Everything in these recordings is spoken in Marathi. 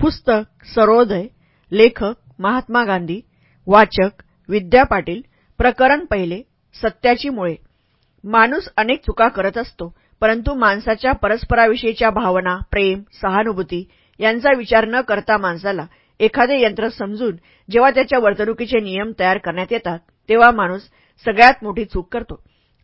पुस्तक सरोदय लेखक महात्मा गांधी वाचक विद्या पाटील प्रकरण पहिले सत्याची मुळे. माणूस अनेक चुका करत असतो परंतु माणसाच्या परस्पराविषयीच्या भावना प्रेम सहानुभूती यांचा विचार न करता माणसाला एखादे यंत्र समजून जेव्हा त्याच्या वर्तणुकीचे नियम तयार करण्यात येतात तेव्हा माणूस सगळ्यात मोठी चूक करतो.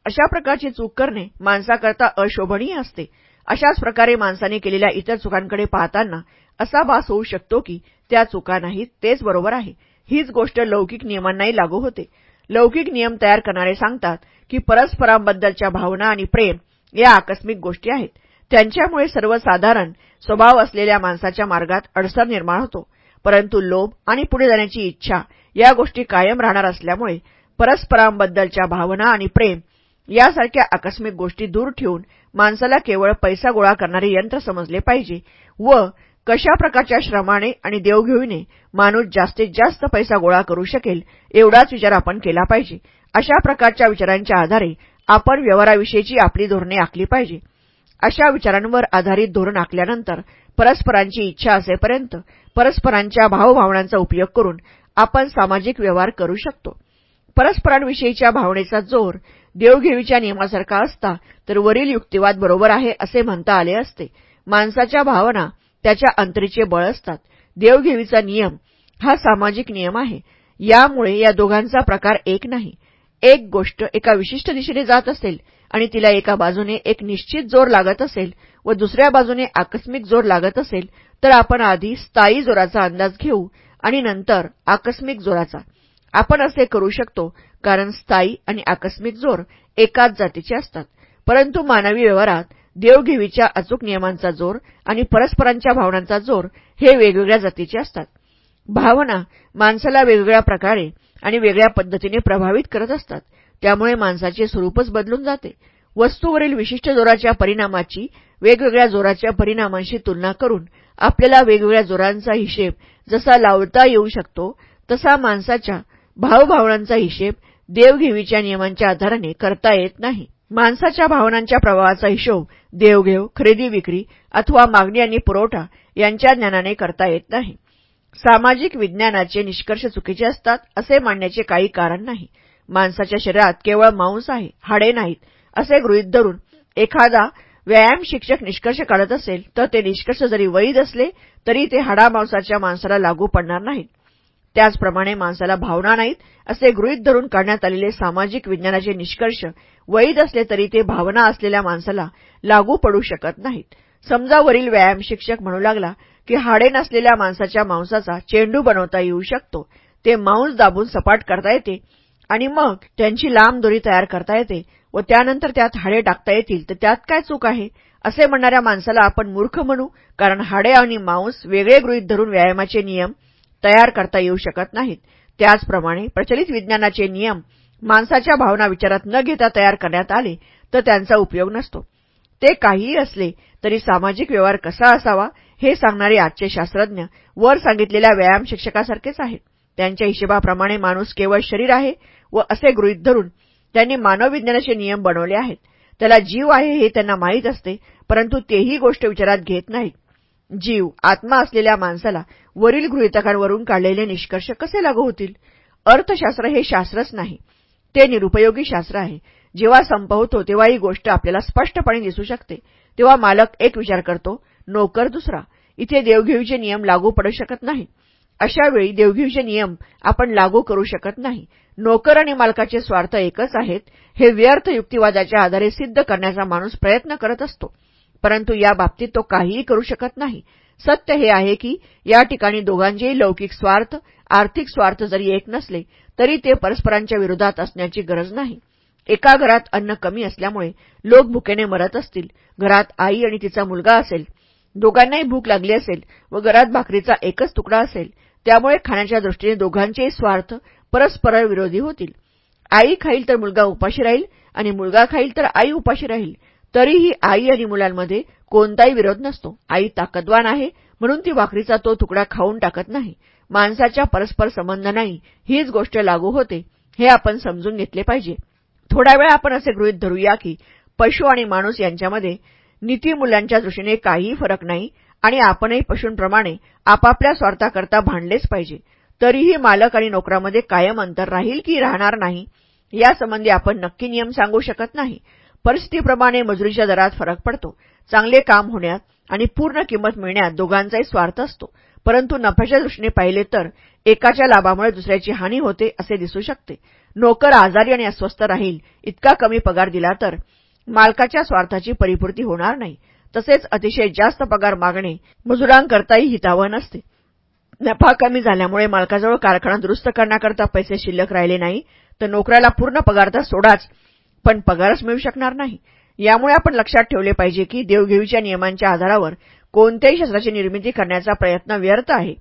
अशा प्रकारची चूक करणे माणसाकरता अशोभनीय असते. अशाच प्रकारे माणसाने केलेल्या इतर चुकांकडे पाहताना असा भास होऊ शकतो की त्या चुका नाहीत तेच बरोबर आहे. हीच गोष्ट लौकिक नियमांनाही लागू होते. लौकिक नियम तयार करणारे सांगतात की परस्परांबद्दलच्या भावना आणि प्रेम या आकस्मिक गोष्टी आहेत. त्यांच्यामुळे सर्वसाधारण स्वभाव असलेल्या माणसाच्या मार्गात अडसर निर्माण होतो. परंतु लोभ आणि पुढे जाण्याची इच्छा या गोष्टी कायम राहणार असल्यामुळे परस्परांबद्दलच्या भावना आणि प्रेम यासारख्या आकस्मिक गोष्टी दूर ठेवून माणसाला केवळ पैसा गोळा करणारे यंत्र समजले पाहिजे व कशा प्रकारच्या श्रमाने आणि देवघेवीने माणूस जास्तीत जास्त पैसा गोळा करू शकेल एवढाच विचार आपण केला पाहिजे. अशा प्रकारच्या विचारांच्या आधारे आपण व्यवहाराविषयीची आपली धोरणे आखली पाहिजे. अशा विचारांवर आधारित धोरण आखल्यानंतर परस्परांची इच्छा असेपर्यंत परस्परांच्या भावभावनांचा उपयोग करून आपण सामाजिक व्यवहार करू शकतो. परस्परांविषयीच्या भावनेचा जोर देवघेवीच्या नियमासारखा असता तर वरील युक्तिवाद बरोबर आहे असे म्हणता आले असते. माणसाच्या भावना त्याच्या अंतरीचे बळ असतात. देवघेवीचा नियम हा सामाजिक नियम आहे. यामुळे या दोघांचा प्रकार एक नाही. एक गोष्ट एका विशिष्ट दिशेने जात असेल आणि तिला एका बाजूने एक निश्चित जोर लागत असेल व दुसऱ्या बाजूने आकस्मिक जोर लागत असेल तर आपण आधी स्थायी जोराचा अंदाज घेऊ आणि नंतर आकस्मिक जोराचा. आपण असे करू शकतो कारण स्थायी आणि आकस्मिक जोर एकाच जातीचे असतात. परंतु मानवी व्यवहारात देवघेवीच्या अचूक नियमांचा जोर आणि परस्परांच्या भावनांचा जोर हे वेगवेगळ्या जातीचे असतात. भावना माणसाला वेगवेगळ्या प्रकारे आणि वेगळ्या पद्धतीने प्रभावित करत असतात. त्यामुळे माणसाचे स्वरूपच बदलून जाते. वस्तूवरील विशिष्ट जोराच्या परिणामाची वेगवेगळ्या जोराच्या परिणामांशी तुलना करून आपल्याला वेगवेगळ्या जोरांचा हिशेब जसा लावता येऊ शकतो तसा माणसाच्या भावभावनांचा हिशेब देवघेवीच्या नियमांच्या आधाराने करता येत नाही. माणसाच्या भावनांच्या प्रवाहाचा हिशोब देवघेव खरेदी विक्री अथवा मागणी आणि पुरवठा यांच्या ज्ञानाने करता येत नाही. सामाजिक विज्ञानाचे निष्कर्ष चुकीचे असतात असे मानण्याचे काही कारण नाही. माणसाच्या शरीरात केवळ मांस आहे हाडे नाहीत असे गृहीत धरून एखादा व्यायाम शिक्षक निष्कर्ष काढत असेल तर ते निष्कर्ष जरी वैध असले तरी ते हाडामांसाच्या माणसाला लागू पडणार नाहीत. त्याचप्रमाणे माणसाला भावना नाहीत असे गृहीत धरून काढण्यात आलेले सामाजिक विज्ञानाचे निष्कर्ष वैध असले तरी ते भावना असलेल्या माणसाला लागू पडू शकत नाहीत. समजा वरील व्यायाम शिक्षक म्हणू लागला की हाडे नसलेल्या माणसाच्या मांसाचा चेंडू बनवता येऊ शकतो. ते मांस दाबून सपाट करता येते आणि मग त्यांची लांब दोरी तयार करता येते व त्यानंतर त्यात हाडे टाकता येतील. तर त्यात काय चूक आहे? असे म्हणणाऱ्या माणसाला आपण मूर्ख म्हणू कारण हाडे आणि मांस वेगळे गृहीत धरून व्यायामाचे नियम तयार करता येऊ शकत नाहीत. त्याचप्रमाणे प्रचलित विज्ञानाचे नियम माणसाच्या भावना विचारात न घेता तयार करण्यात आले तर त्यांचा उपयोग नसतो. ते काहीही असले तरी सामाजिक व्यवहार कसा असावा हे सांगणारे आजचे शास्त्रज्ञ वर सांगितलेल्या व्यायाम शिक्षकासारखेच आहेत. त्यांच्या हिशेबाप्रमाणे माणूस केवळ शरीर आहे व असे गृहीत धरून त्यांनी मानवविज्ञानाचे नियम बनवले आहेत. त्याला जीव आहे हे त्यांना माहीत असते परंतु तेही गोष्ट विचारात घेत नाहीत. जीव आत्मा असलेल्या माणसाला वरील गृहितकांवरून काढलेले निष्कर्ष कसे लागू होतील? अर्थशास्त्र हे शास्त्रच नाही. ते निरुपयोगी शास्त्र आहे. जेव्हा संपवतो तेव्हा ही गोष्ट आपल्याला स्पष्टपणे दिसू शकते. तेव्हा मालक एक विचार करतो नोकर दुसरा. इथे देवघेवीचे नियम लागू पडू शकत नाही. अशा वेळी देवघेवीचे नियम आपण लागू करू शकत नाही. नोकर आणि मालकाचे स्वार्थ एकच आहेत. हे व्यर्थ युक्तिवादाच्या आधारे सिद्ध करण्याचा माणूस प्रयत्न करत असतो. परंतु या बाबतीत तो काहीही करू शकत नाही. सत्य हे आहे की या ठिकाणी दोघांचेही लौकिक स्वार्थ आर्थिक स्वार्थ जरी एक नसले तरी ते परस्परांच्या विरोधात असण्याची गरज नाही. एका घरात अन्न कमी असल्यामुळे लोक भुकेने मरत असतील घरात आई आणि तिचा मुलगा असेल दोघांनाही भूक लागली असेल व घरात भाकरीचा एकच तुकडा असेल त्यामुळे खाण्याच्या दृष्टीने दोघांचेही स्वार्थ परस्पर विरोधी होतील. आई खाईल तर मुलगा उपाशी राहील आणि मुलगा खाईल तर आई उपाशी राहील तरीही आई आणि मुलांमध्ये कोणताही विरोध नसतो. आई ताकदवान आहे म्हणून ती भाकरीचा तो तुकडा खाऊन टाकत नाही. माणसाच्या परस्पर संबंध नाही हीच गोष्ट लागू होते हे आपण समजून घेतले पाहिजे. थोडा वेळ आपण असे गृहीत धरूया की पशु आणि माणूस यांच्यामध्ये नीतीमूल्यांच्या दृष्टीने काहीही फरक नाही आणि आपणही पशूंप्रमाणे आपापल्या स्वार्थाकरता भांडलेच पाहिजे. तरीही मालक आणि नोकरामध्ये कायम अंतर राहील की राहणार नाही यासंबंधी आपण नक्की नियम सांगू शकत नाही. परिस्थितीप्रमाणे मजुरीच्या दरात फरक पडतो. चांगले काम होण्यात आणि पूर्ण किंमत मिळण्यात दोघांचाही स्वार्थ असतो. परंतु नफ्याच्या दृष्टीने पाहिले तर एकाच्या लाभामुळे दुसऱ्याची हानी होते असे दिसू शकते. नोकर आजारी आणि अस्वस्थ राहील इतका कमी पगार दिला तर मालकाच्या स्वार्थाची परिपूर्ती होणार नाही. तसेच अतिशय जास्त पगार मागणे मजुरांकरताही हितावह नसते. नफा कमी झाल्यामुळे मालकाजवळ कारखाना दुरुस्त करण्याकरता पैसे शिल्लक राहिले नाही तर नोकऱ्याला पूर्ण पगार तर सोडाच पण पगारच मिळू शकणार नाही. यामुळे आपण लक्षात ठेवले पाहिजे की देवघेवीच्या नियमांच्या आधारावर कोणत्याही शस्त्राची निर्मिती करण्याचा प्रयत्न व्यर्थ आहे.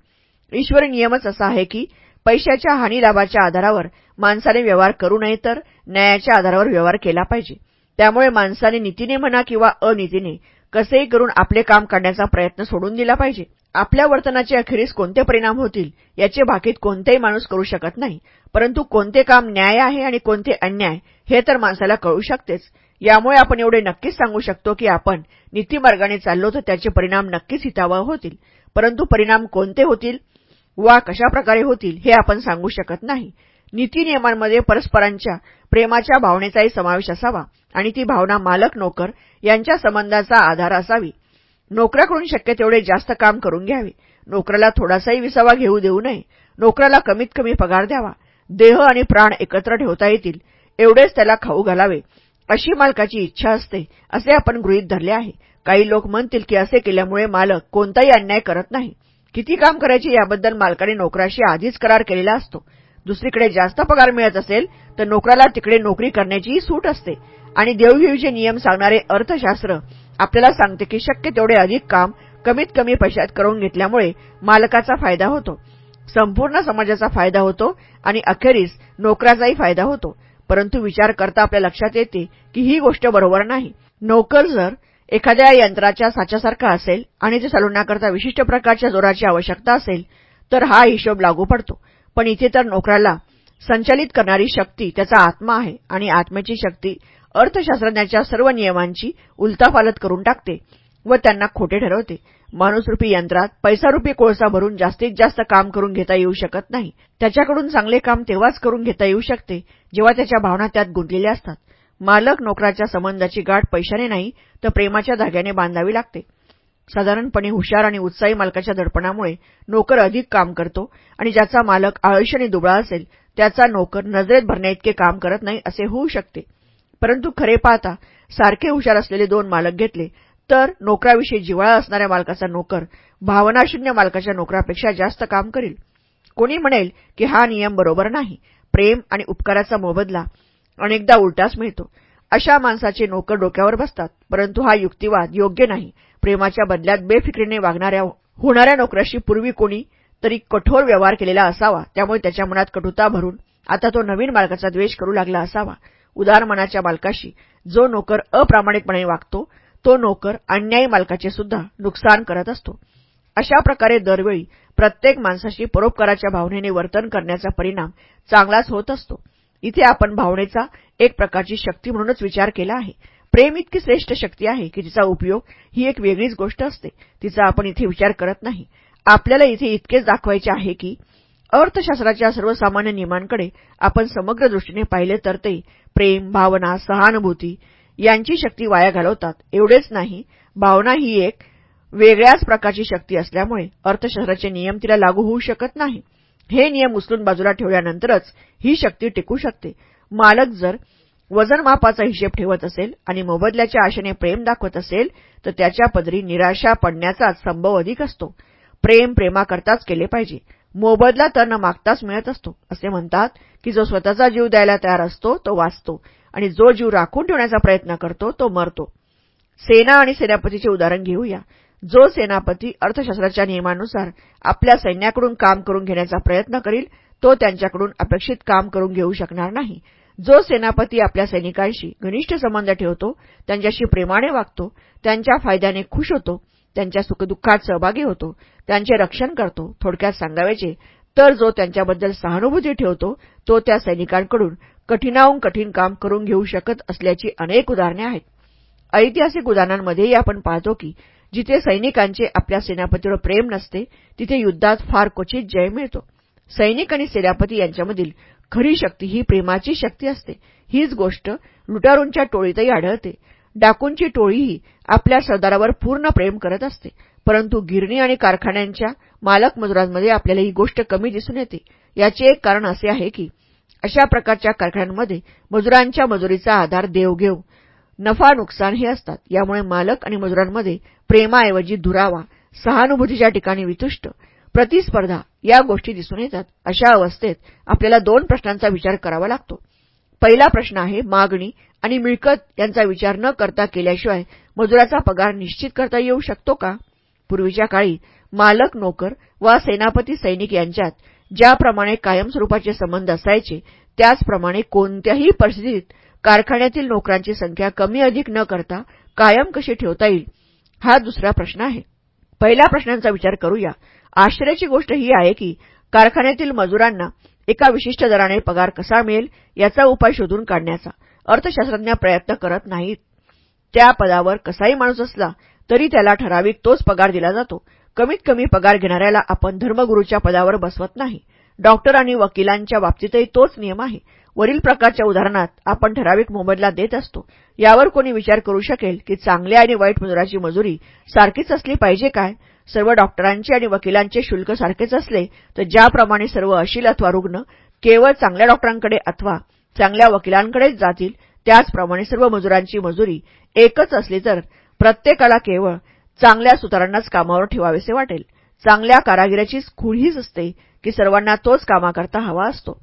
ईश्वरी नियमच असा आहे की पैशाच्या हानीलाभाच्या आधारावर माणसाने व्यवहार करू नये तर न्यायाच्या आधारावर व्यवहार केला पाहिजे. त्यामुळे माणसाने नीतीने म्हणा किंवा अनितीने कसेही करून आपले काम करण्याचा प्रयत्न सोडून दिला पाहिजे. आपल्या वर्तनाचे अखेरीस कोणते परिणाम होतील याचे भाकीत कोणतेही माणूस करू शकत नाही. परंतु कोणते काम न्याय आहे आणि कोणते अन्याय हे तर माणसाला कळू शकतेच. यामुळे आपण एवढे नक्कीच सांगू शकतो की आपण नीतीमार्गाने चाललो तर त्याचे परिणाम नक्कीच हितावह होतील. परंतु परिणाम कोणते होतील वा कशाप्रकारे होतील हे आपण सांगू शकत नाही. नीतीनियमांमध्ये परस्परांच्या प्रेमाच्या भावनेचाही समावेश असावा आणि ती भावना मालक नोकर यांच्या संबंधाचा आधार असावी. नोकराकडून शक्य तेवढे जास्त काम करून घ्यावे. नोकराला थोडासाही विसावा घेऊ देऊ नये. नोकराला कमीत कमी पगार द्यावा. देह आणि प्राण एकत्र ठेवता येतील. एवढेच त्याला खाऊ घालावे. अशी मालकाची इच्छा असते असे आपण गृहीत धरले आहे. काही लोक म्हणतील की असे केल्यामुळे मालक कोणताही अन्याय करत नाही. किती काम करायचे याबद्दल मालकाने नोकराशी आधीच करार केलेला असतो. दुसरीकडे जास्त पगार मिळत असेल तर नोकराला तिकडे नोकरी करण्याचीही सूट असते. आणि देवघेवीचे नियम सांगणारे अर्थशास्त्र आपल्याला सांगते की शक्य तेवढे अधिक काम कमीत कमी पैशात करून घेतल्यामुळे मालकाचा फायदा होतो. संपूर्ण समाजाचा फायदा होतो आणि अखेरीस नोकराचाही फायदा होतो. परंतु विचार करता आपल्या लक्षात येते की ही गोष्ट बरोबर नाही. नोकर जर एखाद्या यंत्राच्या साच्यासारखा असेल आणि ते चालवण्याकरता विशिष्ट प्रकारच्या जोराची आवश्यकता असेल तर हा हिशोब लागू पडतो. पण इथे तर नोकराला संचालित करणारी शक्ती त्याचा आत्मा आहे आणि आत्म्याची शक्ती अर्थशास्त्रज्ञाच्या सर्व नियमांची उलतापालत करून टाकते व त्यांना खोटे ठरवते. माणूसरूपी यंत्रात पैसारूपी कोळसा भरून जास्तीत जास्त काम करून घेता येऊ शकत नाही. त्याच्याकडून चांगले काम तेव्हाच करून घेता येऊ शकते जेव्हा त्याच्या भावना त्यात गुंतलेल्या असतात. मालक नोकराच्या संबंधाची गाठ पैशाने नाही तर प्रेमाच्या धाग्याने बांधावी लागते. साधारणपणे हुशार आणि उत्साही मालकाच्या दडपणामुळे नोकर अधिक काम करतो आणि ज्याचा मालक आळशी आणि दुबळा असेल त्याचा नोकर नजरेत भरण्याइतके काम करत नाही असे होऊ शकते. परंतु खरे पाहता सारखे हुशार असलेले दोन मालक घेतले तर नोकराविषयी जिव्हाळा असणाऱ्या मालकाचा नोकर भावनाशून्य मालकाच्या नोकरापेक्षा जास्त काम करील. कोणी म्हणेल की हा नियम बरोबर नाही प्रेम आणि उपकाराचा मोबदला अनेकदा उलटाच मिळतो. अशा माणसाचे नोकर डोक्यावर बसतात परंतु हा युक्तिवाद योग्य नाही. प्रेमाच्या बदल्यात बेफिक्रीने वागणाऱ्या होणाऱ्या नोकराशी पूर्वी कोणी तरी कठोर व्यवहार केलेला असावा त्यामुळे त्याच्या मनात कटुता भरून आता तो नवीन मालकाचा द्वेष करू लागला असावा. उदार मनाच्या मालकाशी जो नोकर अप्रामाणिकपणे वागतो तो नोकर अन्यायी मालकाचे सुद्धा नुकसान करत असतो. अशा प्रकारे दरवेळी प्रत्येक माणसाशी परोपकाराच्या भावनेने वर्तन करण्याचा परिणाम चांगलाच होत असतो. इथे आपण भावनेचा एक प्रकारची शक्ती म्हणूनच विचार केला आहे. प्रेम इतकी श्रेष्ठ शक्ती आहे की तिचा उपयोग ही एक वेगळीच गोष्ट असते. तिचा आपण इथे विचार करत नाही. आपल्याला इथे इतकेच दाखवायचे आहे की अर्थशास्त्राच्या सर्वसामान्य नियमांकडे आपण समग्र दृष्टीने पाहिले तर ते प्रेम भावना सहानुभूती यांची शक्ती वाया घालवतात. एवढेच नाही भावना ही एक वेगळ्याच प्रकारची शक्ती असल्यामुळे अर्थशास्त्राचे नियम तिला लागू होऊ शकत नाही. हे नियम उचलून बाजूला ठेवल्यानंतरच ही शक्ती टिकू शकते. मालक जर वजनमापाचा हिशेब ठेवत असेल आणि मोबदल्याच्या आशेने प्रेम दाखवत असेल तर त्याच्या पदरी निराशा पडण्याचाच संभव अधिक असतो. प्रेम प्रेमाकरताच केले पाहिजे. मोबदला त्यांना मागताच मिळत असतो. असे म्हणतात की जो स्वतःचा जीव द्यायला तयार असतो तो वाचतो. आणि जो जीव राखून ठेवण्याचा प्रयत्न करतो तो मरतो. सेना आणि सेनापतीचे उदाहरण घेऊया. जो सेनापती अर्थशास्त्राच्या नियमानुसार आपल्या सैन्याकडून काम करून घेण्याचा प्रयत्न करील तो त्यांच्याकडून अपेक्षित काम करून घेऊ शकणार नाही. जो सेनापती आपल्या सैनिकांशी घनिष्ठ संबंध ठेवतो त्यांच्याशी प्रेमाने वागतो त्यांच्या फायद्याने खुश होतो त्यांच्या सुखदुःखात सहभागी होतो त्यांचे रक्षण करतो थोडक्यात सांगावायचे तर जो त्यांच्याबद्दल सहानुभूती ठेवतो तो त्या सैनिकांकडून कठीणाहून कठीण काम करून घेऊ शकत असल्याची अनेक उदाहरणे आहेत. ऐतिहासिक उदाहरणांमध्येही आपण पाहतो की जिथे सैनिकांचे आपल्या सेनापतीवर प्रेम नसते तिथे युद्धात फार क्वचित जय मिळतो. सैनिक आणि सेनापती यांच्यामधील खरी शक्ती ही प्रेमाची शक्ती असते. हीच गोष्ट लुटारूंच्या टोळीतही आढळते. डाकूंची टोळीही आपल्या सरदारावर पूर्ण प्रेम करत असते. परंतु गिरणी आणि कारखान्यांच्या मालक मजुरांमध्ये आपल्याला ही गोष्ट कमी दिसून येते. याचे एक कारण असे आहे की अशा प्रकारच्या कारखान्यांमध्ये मजुरांच्या मजुरीचा आधार देवघेव नफा नुकसान हे असतात. यामुळे मालक आणि मजुरांमध्ये प्रेमाऐवजी दुरावा सहानुभूतीच्या ठिकाणी वितुष्ट प्रतिस्पर्धा या गोष्टी दिसून येतात. अशा अवस्थेत आपल्याला दोन प्रश्नांचा विचार करावा लागतो. पहिला प्रश्न आहे मागणी आणि मिळकत यांचा विचार न करता केल्याशिवाय मजुराचा पगार निश्चित करता येऊ शकतो का? पूर्वीच्या काळी मालक नोकर वा सेनापती सैनिक यांच्यात ज्याप्रमाणे कायमस्वरूपाचे संबंध असायचे त्याचप्रमाणे कोणत्याही परिस्थितीत कारखान्यातील नोकरांची संख्या कमी अधिक न करता कायम कशी ठेवता येईल हा दुसरा प्रश्न आहे. पहिल्या प्रश्नांचा विचार करूया. आश्चर्याची गोष्ट ही आहे की कारखान्यातील मजुरांना एका विशिष्ट दराने पगार कसा मिळेल याचा उपाय शोधून काढण्याचा. अर्थशास्त्रज्ञ प्रयत्न करत नाहीत. त्या पदावर कसाही माणूस असला तरी त्याला ठराविक तोच पगार दिला जातो. कमीत कमी पगार घेणाऱ्याला आपण धर्मगुरूच्या पदावर बसवत नाही. डॉक्टर आणि वकिलांच्या बाबतीतही तोच नियम आहे. वरील प्रकारच्या उदाहरणात आपण ठराविक मोबदला देत असतो. यावर कोणी विचार करू शकेल की चांगल्या आणि वाईट मजुराची मजुरी सारखीच असली पाहिजे काय? सर्व डॉक्टरांचे आणि वकिलांचे शुल्क सारखेच असले तर ज्याप्रमाणे सर्व अशील अथवा रुग्ण केवळ चांगल्या डॉक्टरांकडे अथवा चांगल्या वकिलांकडेच जातील. त्याचप्रमाणे सर्व मजुरांची मजुरी एकच असली तर प्रत्येकाला केवळ चांगल्या सुतारांनाच कामावर ठेवावेसे वाटेल. चांगल्या कारागिराचीच खूळ हीच असते की सर्वांना तोच कामाकरता हवा असतो.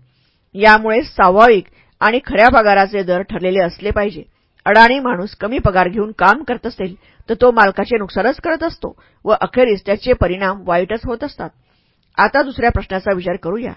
यामुळे स्वाभाविक आणि खऱ्या पगाराचे दर ठरलेले असले पाहिजे. अडाणी माणूस कमी पगार घेऊन काम करत असेल तर तो मालकाचे नुकसानच करत असतो व अखेरीस त्याचे परिणाम वाईटच होत असतात. आता दुसऱ्या प्रश्नाचा विचार करूया.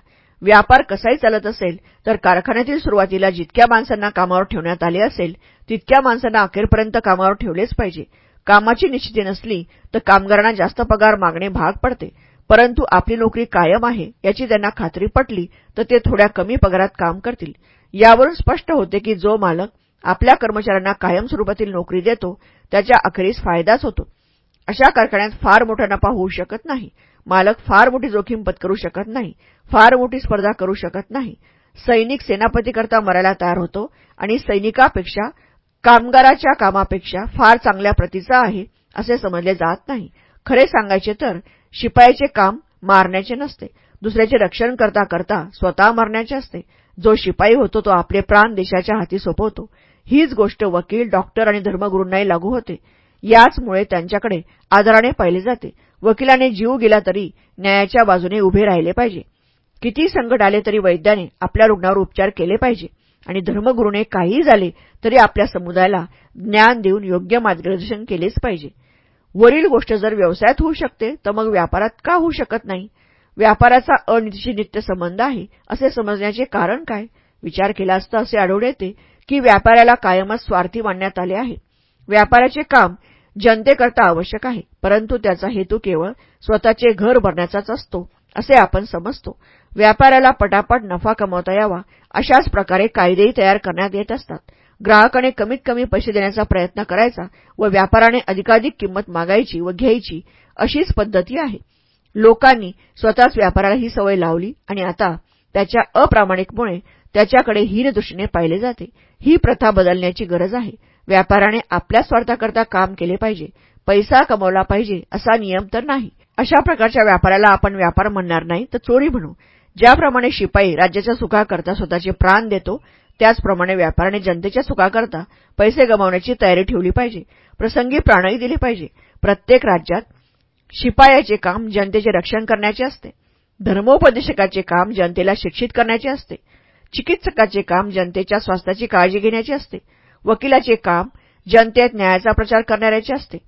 व्यापार कसाही चालत असेल तर कारखान्यातील सुरुवातीला जितक्या माणसांना कामावर ठेवण्यात आले असेल तितक्या माणसांना अखेरपर्यंत कामावर ठेवलेच पाहिजे. कामाची निश्चिती नसली तर कामगारांना जास्त पगार मागणे भाग पडते. परंतु आपली नोकरी कायम आहे याची त्यांना खात्री पटली तर ते थोड्या कमी पगारात काम करतील. यावरून स्पष्ट होते की जो मालक आपल्या कर्मचाऱ्यांना कायम स्वरूपातील नोकरी देतो त्याच्या अखेरीस फायदाच होतो. अशा कारखान्यात फार मोठा नफा होऊ शकत नाही. मालक फार मोठी जोखीम पत्करू शकत नाही फार मोठी स्पर्धा करू शकत नाही. सैनिक सेनापतीकरता मरायला तयार होतो आणि सैनिकापेक्षा कामगाराच्या कामापेक्षा फार चांगल्या प्रतीचा आहे असे समजले जात नाही. खरे सांगायचे तर शिपायाचे काम मारण्याचे नसते. दुसऱ्याचे रक्षण करता करता स्वतः मारण्याचे असते. जो शिपाई होतो तो आपले प्राण देशाच्या हाती सोपवतो. हीच गोष्ट वकील डॉक्टर आणि धर्मगुरूंनाही लागू होते. याचमुळे त्यांच्याकडे आदराने पाहिले जाते. वकिलाने जीव गेला तरी न्यायाच्या बाजूने उभे राहिले पाहिजे. किती संकट आले तरी वैद्याने आपल्या रुग्णावर उपचार केले पाहिजे आणि धर्मगुरूने काहीही झाले तरी आपल्या समुदायाला ज्ञान देऊन योग्य मार्गदर्शन केलेच पाहिजे. वरील गोष्ट जर व्यवसायात होऊ शकते तर मग व्यापारात का होऊ शकत नाही? व्यापाराचा अनिशी नित्य संबंध आहे असे समजण्याचे कारण काय? विचार केला असता असे आढळून येते की व्यापाऱ्याला कायमच स्वार्थी मानण्यात आले आहे. व्यापाराचे काम जनतेकरता आवश्यक आहे. परंतु त्याचा हेतू केवळ स्वतःचे घर भरण्याचाच असतो असे आपण समजतो. व्यापाऱ्याला पटापट नफा कमावता यावा अशाच प्रकारे कायदेही तयार करण्यात येत असतात. ग्राहकाने कमीत कमी पैसे देण्याचा प्रयत्न करायचा व व्यापाराने अधिकाधिक किंमत मागायची व घ्यायची अशीच पद्धती आहे. लोकांनी स्वतःच व्यापाराला ही सवय लावली आणि आता त्याच्या अप्रामाणिकमुळे त्याच्याकडे हीनदृष्टीने पाहिले जाते. ही प्रथा बदलण्याची गरज आहे. व्यापाराने आपल्या स्वार्थाकरता काम केले पाहिजे. पैसा कमवला पाहिजे असा नियम तर नाही. अशा प्रकारच्या व्यापाराला आपण व्यापार म्हणणार नाही तर चोरी म्हणू. ज्याप्रमाणे शिपाई राज्याच्या सुखाकरता स्वतःचे प्राण देतो त्याचप्रमाणे व्यापाराने जनतेच्या सुखाकरता पैसे गमावण्याची तयारी ठेवली पाहिजे. प्रसंगी प्राणही दिले पाहिजे. प्रत्येक राज्यात शिपायाचे काम जनतेचे रक्षण करण्याचे असते. धर्मोपदेशकाचे काम जनतेला शिक्षित करण्याचे असते. चिकित्सकाचे काम जनतेच्या स्वास्थ्याची काळजी घेण्याचे असते. वकिलाचे काम जनतेत न्यायाचा प्रचार करणाऱ्याचे असते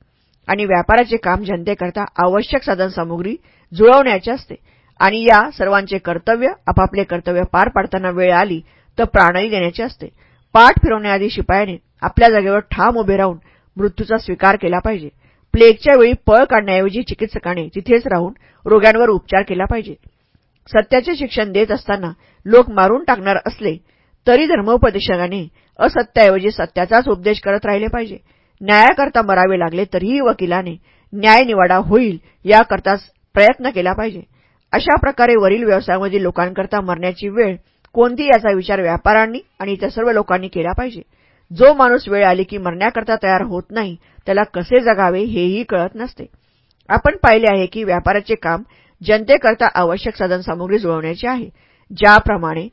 आणि व्यापाराचे काम जनतेकरता आवश्यक साधनसामुग्री जुळवण्याचे असते. आणि या सर्वांचे कर्तव्य आपापले कर्तव्य पार पाडताना वेळ आली तर प्राणही देण्याचे असते. पाठ फिरवण्याआधी शिपायाने आपल्या जागेवर ठाम उभे राहून मृत्यूचा स्वीकार केला पाहिजे. प्लेगच्या वेळी पळ काढण्याऐवजी चिकित्सकाने तिथेच राहून रोग्यांवर उपचार केला पाहिजे. सत्याचे शिक्षण देत असताना लोक मारून टाकणार असले तरी धर्मोपदेशकाने असत्याऐवजी सत्याचाच उपदेश करत राहिले पाहिजे. न्यायाकरता मरावे लागले तरीही वकिलाने न्यायनिवाडा होईल याकरताच प्रयत्न केला पाहिजे. अशा प्रकारे वरील व्यवसायामधील लोकांकरता मरण्याची वेळ कोणती याचा विचार व्यापाऱ्यांनी आणि इतर सर्व लोकांनी केला पाहिजे. जो माणूस वेळ आली की मरण्याकरता तयार होत नाही त्याला कसे जगावे हेही कळत नसते. आपण पाहिले आहे की व्यापाराचे काम जनतेकरता आवश्यक साधनसामुग्री जुळवण्याचे आहे. ज्याप्रमाणे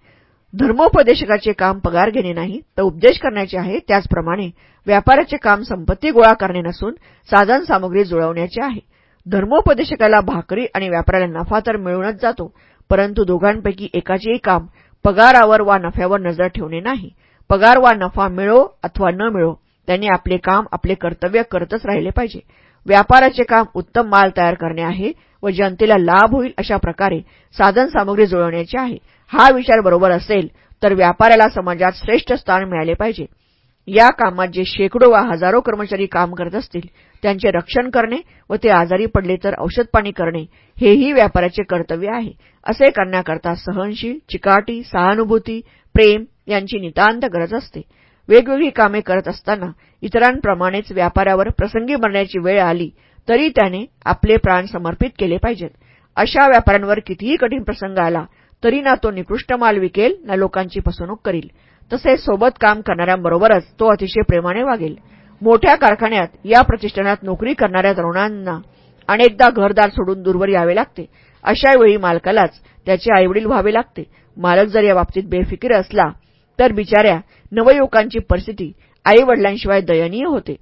धर्मोपदेशकाचे काम पगार घेणे नाही तर उपदेश करण्याचे आहे त्याचप्रमाणे व्यापाराचे काम संपत्ती गोळा करणे नसून साधनसामुग्री जुळवण्याचे आहे. धर्मोपदेशकाला भाकरी आणि व्यापाऱ्याला नफा तर मिळूनच जातो परंतु दोघांपैकी एकाचेही काम पगारावर वा नफ्यावर नजर ठेवणे नाही. पगार वा नफा मिळो अथवा न मिळो त्यांनी आपले काम आपले कर्तव्य करतच राहिले पाहिजे. व्यापाराचे काम उत्तम माल तयार करणे आहे व जनतेला लाभ होईल अशा प्रकारे साधनसामुग्री जुळवण्याचे आहे. हा विचार बरोबर असेल तर व्यापाऱ्याला समाजात श्रेष्ठ स्थान मिळाले पाहिजे. या कामात जे शेकडो वा हजारो कर्मचारी काम करत असतील त्यांचे रक्षण करणे व ते आजारी पडले तर औषधपाणी करणे हेही व्यापाऱ्याचे कर्तव्य आहे. असे करण्याकरता सहनशील चिकाटी सहानुभूती प्रेम यांची नितांत गरज असते. वेगवेगळी कामे करत असताना इतरांप्रमाणेच व्यापाऱ्यावर प्रसंगी मरण्याची वेळ आली तरी त्याने आपले प्राण समर्पित केले पाहिजेत. अशा व्यापाऱ्यांवर कितीही कठीण प्रसंग आला तरी ना तो निकृष्ट माल विकेल ना लोकांची फसवणूक करील. तसेच सोबत काम करणाऱ्यांबरोबरच तो अतिशय प्रेमाने वागेल. मोठ्या कारखान्यात या प्रतिष्ठानात नोकरी करणाऱ्या तरुणांना अनेकदा घरदार सोडून दूरवर यावे लागते. अशावेळी मालकालाच त्याचे आईवडील व्हावे लागते. मालक जर या बाबतीत बेफिकीर असला तर बिचाऱ्या नवयुवकांची परिस्थिती आईवडिलांशिवाय दयनीय होते.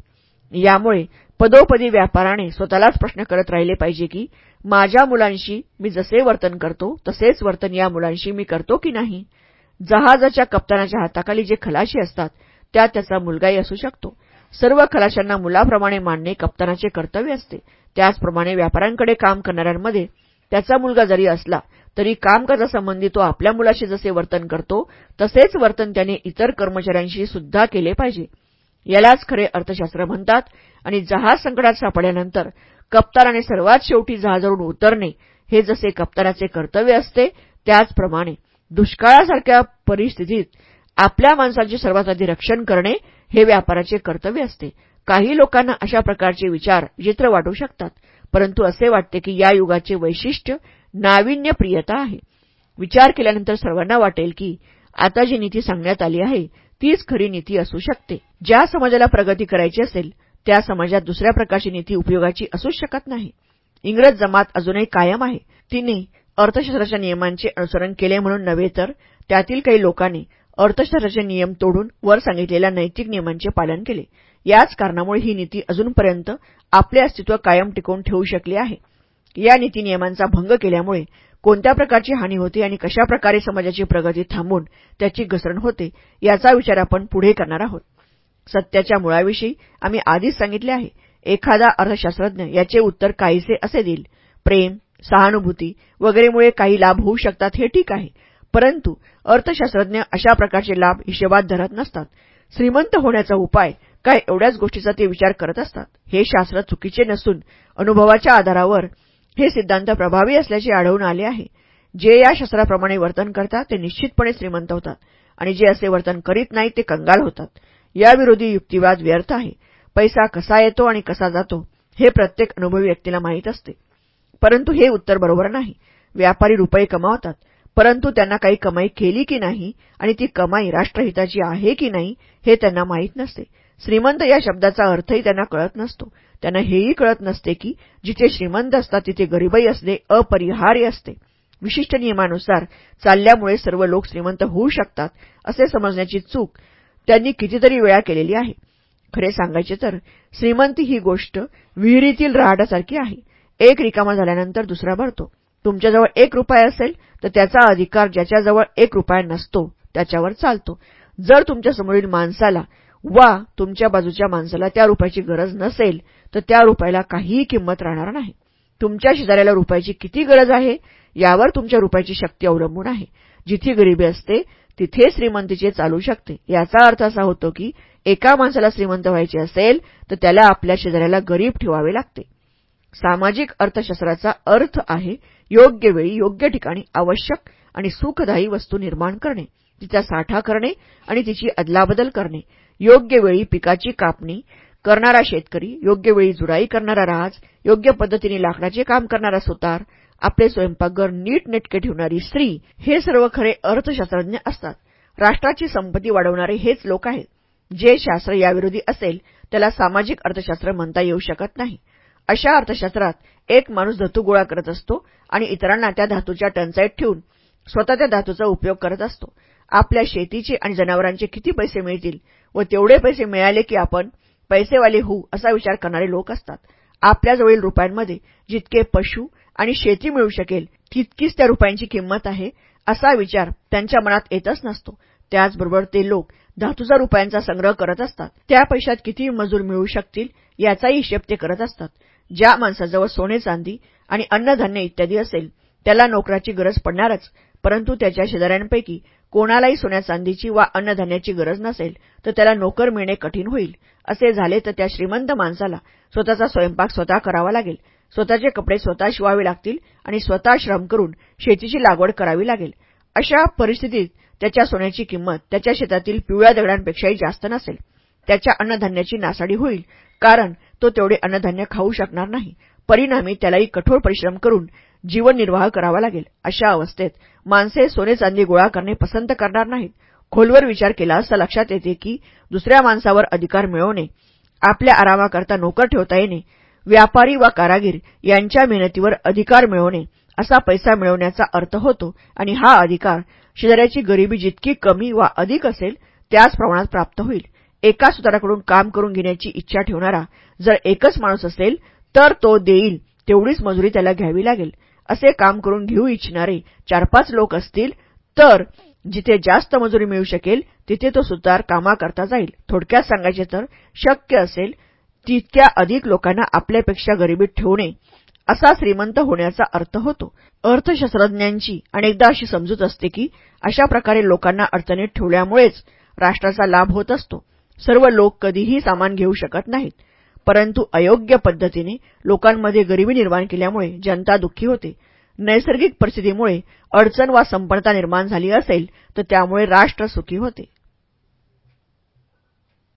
यामुळे पदोपदी व्यापाराने स्वतःलाच प्रश्न करत राहिले पाहिजे की माझ्या मुलांशी मी जसे वर्तन करतो तसेच वर्तन या मुलांशी मी करतो की नाही? जहाजाच्या कप्तानाच्या हाताखाली जे खलाशी असतात त्या त्याचा मुलगाही असू शकतो. सर्व खलाशांना मुलाप्रमाणे मानणे कप्तानाचे कर्तव्य असते. त्याचप्रमाणे व्यापाऱ्यांकडे काम करणाऱ्यांमध्ये त्याचा मुलगा जरी असला तरी कामकाजासंबंधी तो आपल्या मुलाशी जसे वर्तन करतो तसेच वर्तन त्याने इतर कर्मचाऱ्यांशी सुद्धा केले पाहिजे. यालाच खरे अर्थशास्त्र म्हणतात आणि जहाज संकटात सापडल्यानंतर कप्तानाने सर्वात शेवटी जहाजावरून उतरणे हे जसे कप्तानाचे कर्तव्य असते त्याचप्रमाणे दुष्काळासारख्या परिस्थितीत आपल्या माणसाचे सर्वात आधी रक्षण करणे हे व्यापाराचे कर्तव्य असते. काही लोकांना अशा प्रकारचे विचार विचित्र वाटू शकतात परंतु असे वाटते की या युगाचे वैशिष्ट्य नाविन्यप्रियता आहे. विचार केल्यानंतर सर्वांना वाटेल की आता जी नीती सांगण्यात आली आहे तीच खरी नीती असू शकते. ज्या समाजाला प्रगती करायची असेल त्या समाजात दुसऱ्या प्रकारची नीती उपयोगाची असूच शकत नाही. इंग्रज जमात अजूनही कायम आहे. तिने अर्थशास्त्राच्या नियमांचे अनुसरण केले म्हणून नव्हे तर त्यातील काही लोकांनी अर्थशास्त्राचे नियम तोडून वर सांगितलेल्या नैतिक नियमांचे पालन केले. याच कारणामुळे ही नीती अजूनपर्यंत आपले अस्तित्व कायम टिकवून ठेवू शकली आहे. या नीती नियमांचा भंग केल्यामुळे कोणत्या प्रकारची हानी होते आणि कशा प्रकारे समाजाची प्रगती थांबून त्याची घसरण होते याचा विचार आपण पुढे करणार आहोत. सत्याच्या मुळाविषयी आम्ही आधीच सांगितले आहे. एखादा अर्थशास्त्रज्ञ याचे उत्तर काहीसे असे देईल. प्रेम सहानुभूती वगैरेमुळे काही लाभ होऊ शकतात हे ठीक आहे. परंतु अर्थशास्त्रज्ञ अशा प्रकारचे लाभ हिशेबात धरत नसतात. श्रीमंत होण्याचा उपाय काय एवढ्याच गोष्टीचा ते विचार करत असतात. हे शास्त्र चुकीचे नसून अनुभवाच्या आधारावर हे सिद्धांत प्रभावी असल्याचे आढळून आले आहे. जे या शास्त्राप्रमाणे वर्तन करतात ते निश्चितपणे श्रीमंत होतात आणि जे असे वर्तन करीत नाही ते कंगाल होतात. याविरोधी युक्तिवाद व्यर्थ आहे. पैसा कसा येतो आणि कसा जातो हे प्रत्येक अनुभवी व्यक्तीला माहीत असते. परंतु हे उत्तर बरोबर नाही. व्यापारी रुपये कमावतात परंतु त्यांना काही कमाई केली की नाही आणि ती कमाई राष्ट्रहिताची आहे की नाही हे त्यांना माहीत नसते. श्रीमंत या शब्दाचा अर्थही त्यांना कळत नसतो. त्यांना हेही कळत नसते की जिथे श्रीमंत असतात तिथे गरीबही असणे अपरिहार्य असते. विशिष्ट नियमानुसार चालल्यामुळे सर्व लोक श्रीमंत होऊ शकतात असे समजण्याची चूक त्यांनी कितीतरी वेळा केलेली आहे. खरे सांगायचे तर श्रीमंती ही गोष्ट विहिरीतील रहाटासारखी आहे. एक रिकामा झाल्यानंतर दुसरा भरतो. तुमच्याजवळ एक रुपया असेल तर त्याचा अधिकार ज्याच्याजवळ एक रुपया नसतो त्याच्यावर चालतो. जर तुमच्यासमोरील माणसाला वा तुमच्या बाजूच्या माणसाला त्या रुपयाची गरज नसेल तर त्या रुपयाला काहीही किंमत राहणार नाही. तुमच्या शेजाऱ्याला रुपयाची किती गरज आहे यावर तुमच्या रुपयाची शक्ती अवलंबून आहे. जिथे गरिबी असते तिथे श्रीमंतीचे चालू शकते. याचा अर्थ असा होतो की एका माणसाला श्रीमंत व्हायचे असेल तर त्याला आपल्या शेजाऱ्याला गरीब ठेवावे लागते. सामाजिक अर्थशास्त्राचा अर्थ आहे योग्य वेळी योग्य ठिकाणी आवश्यक आणि सुखदायी वस्तू निर्माण करणे. तिचा साठा करणे आणि तिची अदलाबदल करणे. योग्य वेळी पिकाची कापणी करणारा शेतकरी योग्य वेळी जुराई करणारा राज योग्य पद्धतीने लाकडाचे काम करणारा सुतार आपले स्वयंपाकघर नीट नेटके ठेवणारी स्त्री हे सर्व खरे अर्थशास्त्रज्ञ असतात. राष्ट्राची संपत्ती वाढवणारे हेच लोक आहेत. जे शास्त्र याविरोधी असेल त्याला सामाजिक अर्थशास्त्र म्हणता येऊ शकत नाही. अशा अर्थशास्त्रात एक माणूस धातू गोळा करत असतो आणि इतरांना त्या धातूच्या टंचाईत ठेवून स्वतः त्या धातूचा उपयोग करत असतो. आपल्या शेतीचे आणि जनावरांचे किती पैसे मिळतील व तेवढे पैसे मिळाले की आपण पैसेवाले होऊ असा विचार करणारे लोक असतात. आपल्याजवळील रुपयांमध्ये जितके पशु आणि शेती मिळू शकेल तितकीच त्या रुपयांची किंमत आहे असा विचार त्यांच्या मनात येतच नसतो. त्याचबरोबर ते लोक धातूचा रुपयांचा संग्रह करत असतात. त्या पैशात किती मजूर मिळू शकतील याचाही हिशेब ते करत असतात. ज्या माणसाजवळ सोने चांदी आणि अन्नधान्य इत्यादी असेल त्याला नोकराची गरज पडणारच. परंतु त्याच्या शेजाऱ्यांपैकी कोणालाही सोन्या चांदीची वा अन्नधान्याची गरज नसेल तर त्याला नोकर मिळणे कठीण होईल. असे झाले तर त्या श्रीमंत माणसाला स्वतःचा स्वयंपाक स्वतः करावा लागेल. स्वतःचे कपडे स्वतः शिवावे लागतील आणि स्वतः श्रम करून शेतीची लागवड करावी लागेल. अशा परिस्थितीत त्याच्या सोन्याची किंमत त्याच्या शेतातील पिवळ्या दगडांपेक्षाही जास्त नसेल. त्याच्या अन्नधान्याची नासाडी होईल कारण तो तेवढे अन्नधान्य खाऊ शकणार नाही. परिणामी त्यालाही कठोर परिश्रम करून जीवननिर्वाह करावा लागेल. अशा अवस्थेत माणसे सोने चांदी गोळा करणे पसंत करणार नाहीत. खोलवर विचार केला असता लक्षात येते की दुसऱ्या माणसावर अधिकार मिळवणे आपल्या आरामाकरता नोकर ठेवता येणे व्यापारी वा कारागीर यांच्या मेहनतीवर अधिकार मिळवणे असा पैसा मिळवण्याचा अर्थ होतो आणि हा अधिकार शेजाऱ्याची गरिबी जितकी कमी वा अधिक असेल त्याच प्रमाणात प्राप्त होईल. एका सुताराकडून काम करून घेण्याची इच्छा ठेवणारा जर एकच माणूस असेल तर तो देईल तेवढीच मजुरी त्याला घ्यावी लागेल. असे काम करून घेऊ इच्छिणारे चार पाच लोक असतील तर जिथे जास्त मजुरी मिळू शकेल तिथे तो सुतार कामाकरता जाईल. थोडक्यात सांगायचे तर शक्य असेल तितक्या अधिक लोकांना आपल्यापेक्षा गरिबीत ठेवणे असा श्रीमंत होण्याचा अर्थ होतो. अर्थशास्त्रज्ञांची अनेकदा अशी समजूत असते की अशा प्रकारे लोकांना अडचणीत ठेवल्यामुळेच राष्ट्राचा लाभ होत असतो. सर्व लोक कधीही सामान घेऊ शकत नाहीत. परंतु अयोग्य पद्धतीने लोकांमध्ये गरिबी निर्माण केल्यामुळे जनता दुःखी होते. नैसर्गिक परिस्थितीमुळे अडचण वा संपन्नता निर्माण झाली असेल तर त्यामुळे राष्ट्र सुखी होते.